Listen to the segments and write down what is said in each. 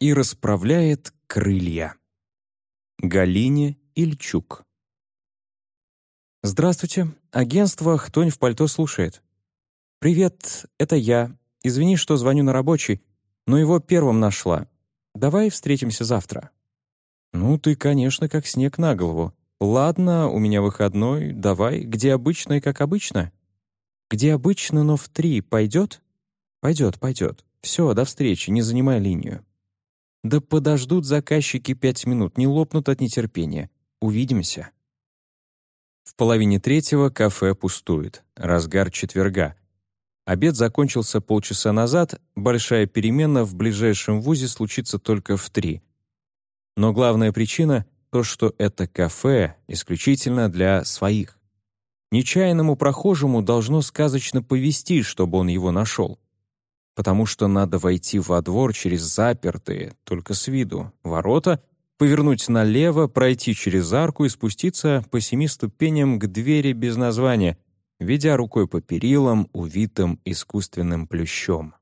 и расправляет крылья. Галине Ильчук «Здравствуйте. Агентство «Хтонь в пальто» слушает. Привет, это я. Извини, что звоню на рабочий, но его первым нашла. Давай встретимся завтра». «Ну, ты, конечно, как снег на голову. Ладно, у меня выходной, давай, где обычно и как обычно?» «Где обычно, но в три пойдет?» «Пойдет, пойдет. Все, до встречи, не занимай линию». «Да подождут заказчики пять минут, не лопнут от нетерпения. Увидимся». В половине третьего кафе пустует. Разгар четверга. Обед закончился полчаса назад, большая перемена в ближайшем вузе случится только в три. Но главная причина — то, что это кафе исключительно для своих. Нечаянному прохожему должно сказочно повести, чтобы он его нашел. Потому что надо войти во двор через запертые, только с виду, ворота, повернуть налево, пройти через арку и спуститься по семи ступеням к двери без названия, ведя рукой по перилам, увитым искусственным плющом.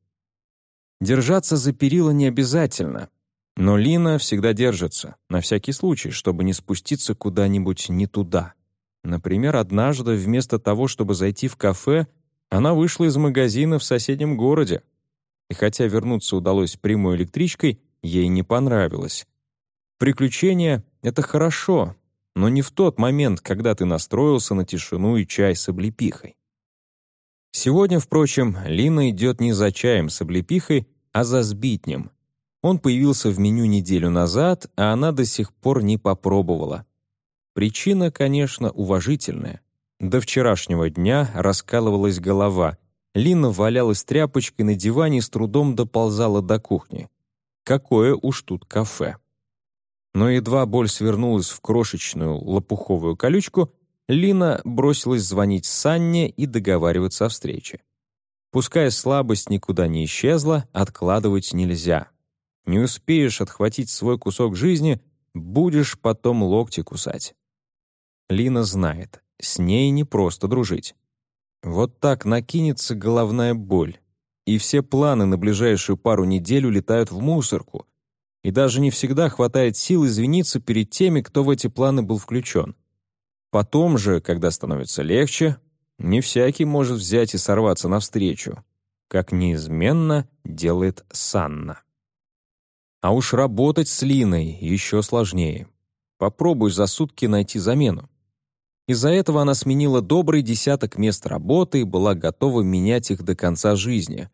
Держаться за перила не обязательно, но Лина всегда держится, на всякий случай, чтобы не спуститься куда-нибудь не туда. Например, однажды вместо того, чтобы зайти в кафе, она вышла из магазина в соседнем городе. И хотя вернуться удалось прямой электричкой, ей не понравилось. Приключения — это хорошо, но не в тот момент, когда ты настроился на тишину и чай с облепихой. Сегодня, впрочем, Лина идет не за чаем с облепихой, а за сбитнем. Он появился в меню неделю назад, а она до сих пор не попробовала. Причина, конечно, уважительная. До вчерашнего дня раскалывалась голова. Лина валялась тряпочкой на диване и с трудом доползала до кухни. Какое уж тут кафе. Но едва боль свернулась в крошечную лопуховую колючку, Лина бросилась звонить Санне и договариваться о встрече. Пускай слабость никуда не исчезла, откладывать нельзя. Не успеешь отхватить свой кусок жизни, будешь потом локти кусать. Лина знает, с ней не просто дружить. Вот так накинется головная боль, и все планы на ближайшую пару недель улетают в мусорку, и даже не всегда хватает сил извиниться перед теми, кто в эти планы был включен. Потом же, когда становится легче, не всякий может взять и сорваться навстречу, как неизменно делает Санна. А уж работать с Линой еще сложнее. Попробуй за сутки найти замену. Из-за этого она сменила добрый десяток мест работы и была готова менять их до конца жизни.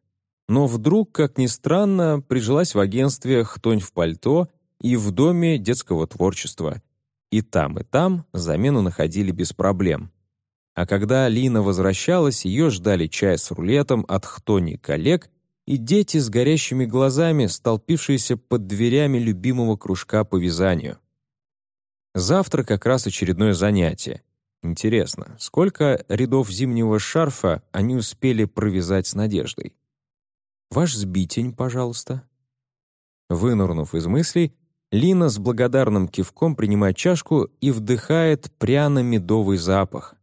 Но вдруг, как ни странно, прижилась в агентстве «Хтонь в пальто» и в Доме детского творчества. И там, и там замену находили без проблем. А когда Лина возвращалась, ее ждали чай с рулетом от Хтони коллег и дети с горящими глазами, столпившиеся под дверями любимого кружка по вязанию. Завтра как раз очередное занятие — Интересно, сколько рядов зимнего шарфа они успели провязать с Надеждой? «Ваш сбитень, пожалуйста». Вынурнув из мыслей, Лина с благодарным кивком принимает чашку и вдыхает пряно-медовый запах.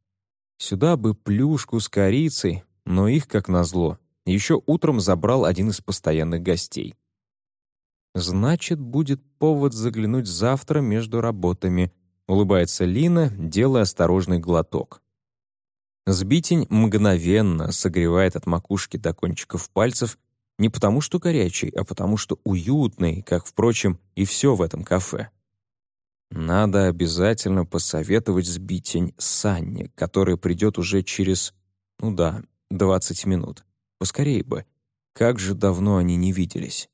Сюда бы плюшку с корицей, но их, как назло, еще утром забрал один из постоянных гостей. Значит, будет повод заглянуть завтра между работами, улыбается Лина, делая осторожный глоток. Сбитень мгновенно согревает от макушки до кончиков пальцев не потому, что горячий, а потому, что уютный, как, впрочем, и все в этом кафе. Надо обязательно посоветовать сбитень Санне, который придет уже через, ну да, 20 минут. Поскорей бы. Как же давно они не виделись.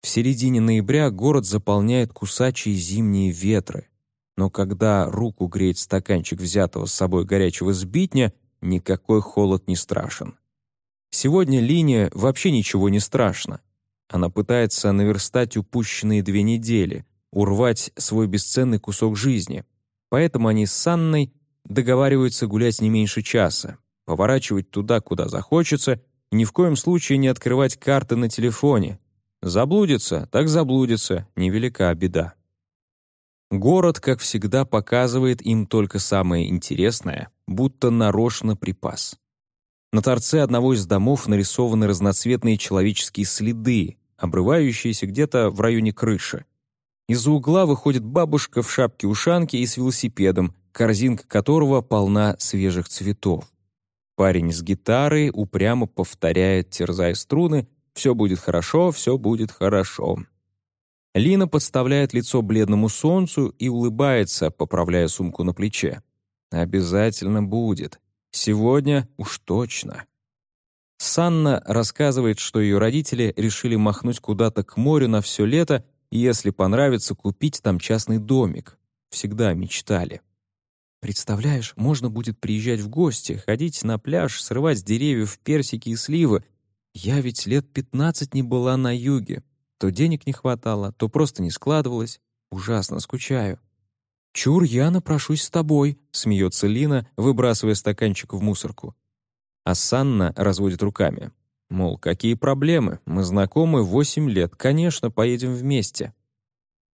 В середине ноября город заполняет кусачие зимние ветры, но когда руку греет стаканчик взятого с собой горячего сбитня, никакой холод не страшен. Сегодня линия вообще ничего не страшно. Она пытается наверстать упущенные две недели, урвать свой бесценный кусок жизни. Поэтому они с Санной договариваются гулять не меньше часа, поворачивать туда, куда захочется, и ни в коем случае не открывать карты на телефоне, Заблудится, так заблудится, невелика беда. Город, как всегда, показывает им только самое интересное, будто нарочно припас. На торце одного из домов нарисованы разноцветные человеческие следы, обрывающаяся где-то в районе крыши. Из-за угла выходит бабушка в шапке-ушанке и с велосипедом, корзинка которого полна свежих цветов. Парень с гитарой упрямо повторяет, терзая струны, «Все будет хорошо, все будет хорошо». Лина подставляет лицо бледному солнцу и улыбается, поправляя сумку на плече. «Обязательно будет. Сегодня уж точно». Санна рассказывает, что ее родители решили махнуть куда-то к морю на все лето и, если понравится, купить там частный домик. Всегда мечтали. Представляешь, можно будет приезжать в гости, ходить на пляж, срывать с деревьев персики и сливы. Я ведь лет пятнадцать не была на юге. То денег не хватало, то просто не складывалось. Ужасно скучаю. «Чур, я напрошусь с тобой», — смеется Лина, выбрасывая стаканчик в мусорку. А Санна разводит руками. Мол, какие проблемы? Мы знакомы восемь лет, конечно, поедем вместе.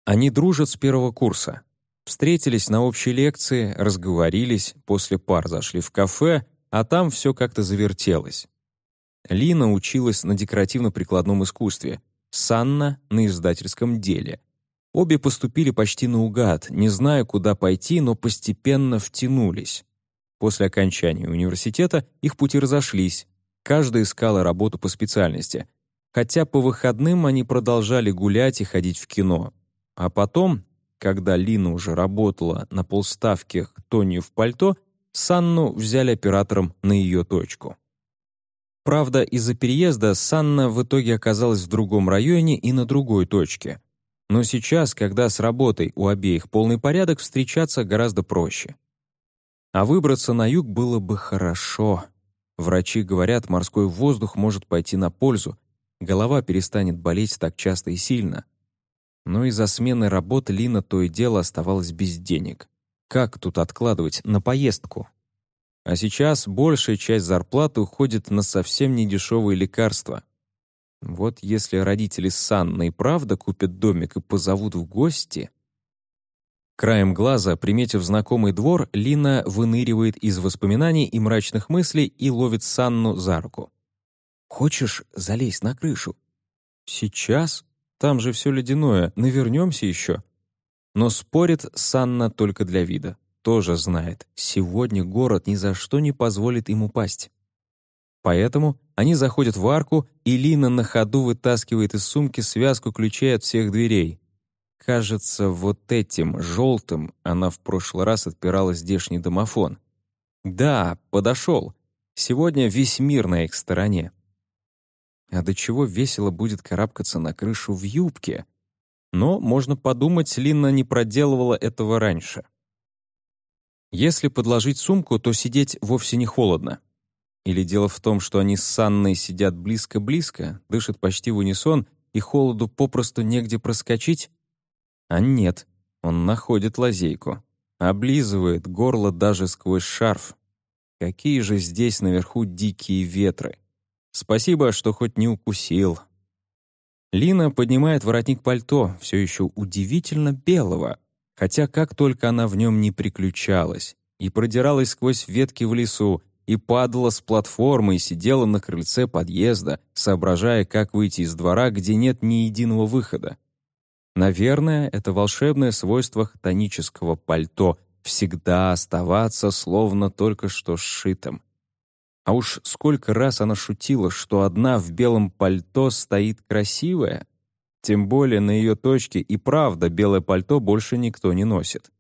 Они дружат с первого курса. Встретились на общей лекции, разговорились, после пар зашли в кафе, а там все как-то завертелось. Лина училась на декоративно-прикладном искусстве, Санна — на издательском деле. Обе поступили почти наугад, не зная, куда пойти, но постепенно втянулись. После окончания университета их пути разошлись. Каждая искала работу по специальности. Хотя по выходным они продолжали гулять и ходить в кино. А потом, когда Лина уже работала на полставки Тони в пальто, Санну взяли оператором на ее точку. Правда, из-за переезда Санна в итоге оказалась в другом районе и на другой точке. Но сейчас, когда с работой у обеих полный порядок, встречаться гораздо проще. А выбраться на юг было бы хорошо. Врачи говорят, морской воздух может пойти на пользу, голова перестанет болеть так часто и сильно. Но из-за смены работы Лина то и дело оставалась без денег. Как тут откладывать на поездку? А сейчас большая часть зарплаты уходит на совсем недешевые лекарства. Вот если родители с Анной правда купят домик и позовут в гости... Краем глаза, приметив знакомый двор, Лина выныривает из воспоминаний и мрачных мыслей и ловит Санну за руку. «Хочешь залезть на крышу?» «Сейчас?» Там же все ледяное, навернемся еще. Но спорит Санна только для вида. Тоже знает, сегодня город ни за что не позволит им упасть. Поэтому они заходят в арку, и Лина на ходу вытаскивает из сумки связку ключей от всех дверей. Кажется, вот этим, желтым, она в прошлый раз отпирала здешний домофон. Да, подошел. Сегодня весь мир на их стороне. А до чего весело будет карабкаться на крышу в юбке. Но, можно подумать, Лина не проделывала этого раньше. Если подложить сумку, то сидеть вовсе не холодно. Или дело в том, что они с Санной сидят близко-близко, дышат почти в унисон, и холоду попросту негде проскочить? А нет, он находит лазейку. Облизывает горло даже сквозь шарф. Какие же здесь наверху дикие ветры. Спасибо, что хоть не укусил. Лина поднимает воротник пальто, все еще удивительно белого, хотя как только она в нем не приключалась, и продиралась сквозь ветки в лесу, и падала с платформы и сидела на крыльце подъезда, соображая, как выйти из двора, где нет ни единого выхода. Наверное, это волшебное свойство хтонического пальто — всегда оставаться словно только что сшитым. А уж сколько раз она шутила, что одна в белом пальто стоит красивая. Тем более на ее точке и правда белое пальто больше никто не носит.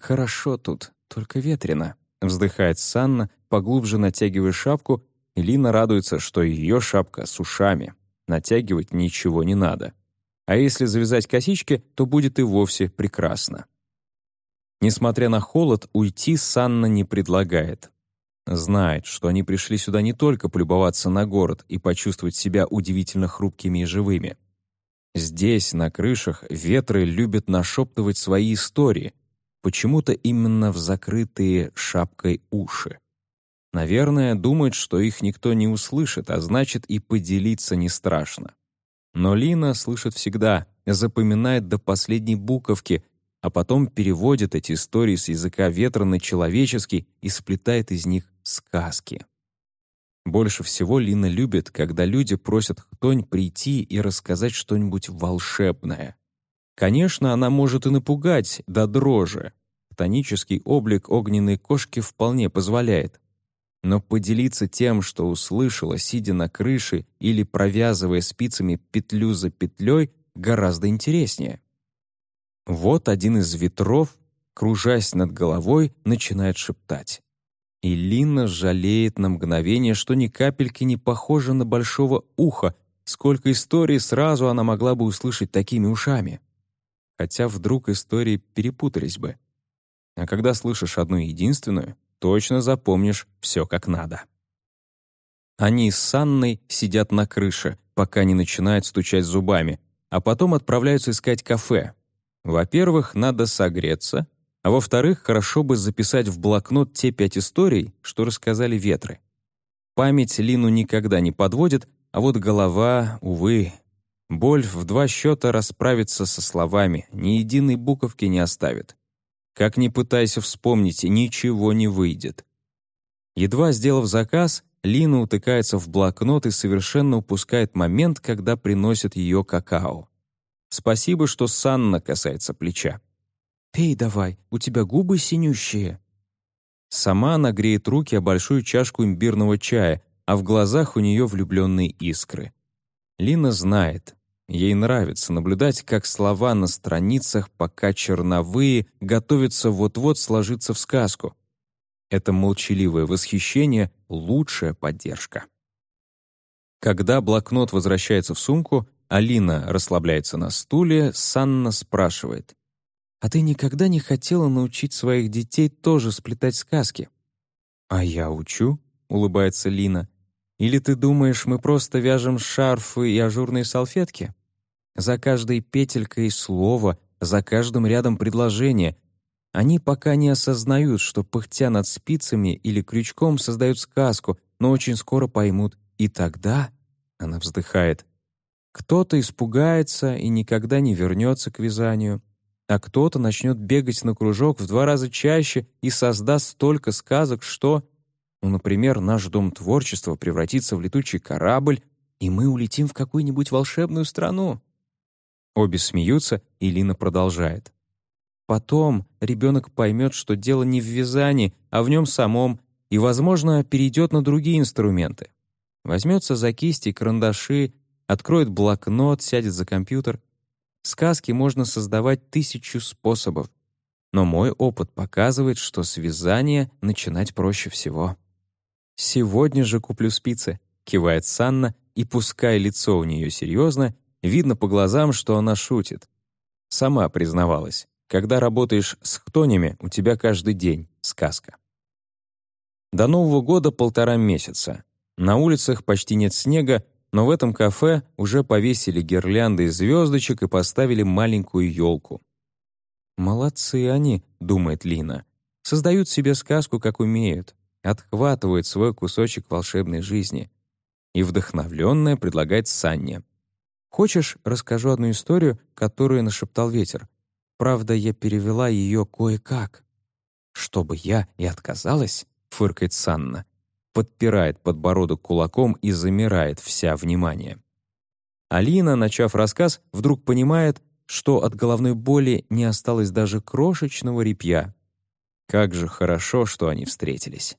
«Хорошо тут, только ветрено», — вздыхает Санна, поглубже натягивая шапку, и Лина радуется, что ее шапка с ушами. Натягивать ничего не надо. А если завязать косички, то будет и вовсе прекрасно. Несмотря на холод, уйти Санна не предлагает. Знает, что они пришли сюда не только полюбоваться на город и почувствовать себя удивительно хрупкими и живыми. Здесь, на крышах, ветры любят нашептывать свои истории, почему-то именно в закрытые шапкой уши. Наверное, думают, что их никто не услышит, а значит и поделиться не страшно. Но Лина слышит всегда, запоминает до последней буковки, а потом переводит эти истории с языка ветра на человеческий и сплетает из них сказки. Больше всего Лина любит, когда люди просят Хтонь прийти и рассказать что-нибудь волшебное. Конечно, она может и напугать до дрожи. Тонический облик огненной кошки вполне позволяет. Но поделиться тем, что услышала, сидя на крыше или провязывая спицами петлю за петлей, гораздо интереснее. Вот один из ветров, кружась над головой, начинает шептать. И Лина жалеет на мгновение, что ни капельки не похожа на большого уха, сколько историй сразу она могла бы услышать такими ушами. Хотя вдруг истории перепутались бы. А когда слышишь одну единственную, точно запомнишь все как надо. Они с Анной сидят на крыше, пока не начинают стучать зубами, а потом отправляются искать кафе. Во-первых, надо согреться, а во-вторых, хорошо бы записать в блокнот те пять историй, что рассказали ветры. Память Лину никогда не подводит, а вот голова, увы. Боль в два счета расправится со словами, ни единой буковки не оставит. Как ни пытайся вспомнить, ничего не выйдет. Едва сделав заказ, Лина утыкается в блокнот и совершенно упускает момент, когда приносят ее какао. Спасибо, что Санна касается плеча. «Пей давай, у тебя губы синющие». Сама она греет руки о большую чашку имбирного чая, а в глазах у нее влюбленные искры. Лина знает. Ей нравится наблюдать, как слова на страницах, пока черновые, готовятся вот-вот сложиться в сказку. Это молчаливое восхищение — лучшая поддержка. Когда блокнот возвращается в сумку, Алина расслабляется на стуле, Санна спрашивает. А ты никогда не хотела научить своих детей тоже сплетать сказки?» «А я учу», — улыбается Лина. «Или ты думаешь, мы просто вяжем шарфы и ажурные салфетки? За каждой петелькой слово, за каждым рядом предложение. Они пока не осознают, что, пыхтя над спицами или крючком, создают сказку, но очень скоро поймут. И тогда...» — она вздыхает. «Кто-то испугается и никогда не вернется к вязанию а кто-то начнет бегать на кружок в два раза чаще и создаст столько сказок, что... Ну, например, наш дом творчества превратится в летучий корабль, и мы улетим в какую-нибудь волшебную страну. Обе смеются, и Лина продолжает. Потом ребенок поймет, что дело не в вязании, а в нем самом, и, возможно, перейдет на другие инструменты. Возьмется за кисти, карандаши, откроет блокнот, сядет за компьютер Сказки можно создавать тысячу способов. Но мой опыт показывает, что с вязания начинать проще всего. «Сегодня же куплю спицы», — кивает Санна, и пускай лицо у нее серьезно, видно по глазам, что она шутит. Сама признавалась, когда работаешь с хтонями, у тебя каждый день сказка. До Нового года полтора месяца. На улицах почти нет снега, но в этом кафе уже повесили гирлянды из звездочек и поставили маленькую елку. «Молодцы они», — думает Лина. «Создают себе сказку, как умеют, отхватывают свой кусочек волшебной жизни». И вдохновленная предлагает Санне. «Хочешь, расскажу одну историю, которую нашептал ветер? Правда, я перевела ее кое-как». «Чтобы я и отказалась?» — фыркает Санна подпирает подбородок кулаком и замирает вся внимание. Алина, начав рассказ, вдруг понимает, что от головной боли не осталось даже крошечного репья. Как же хорошо, что они встретились.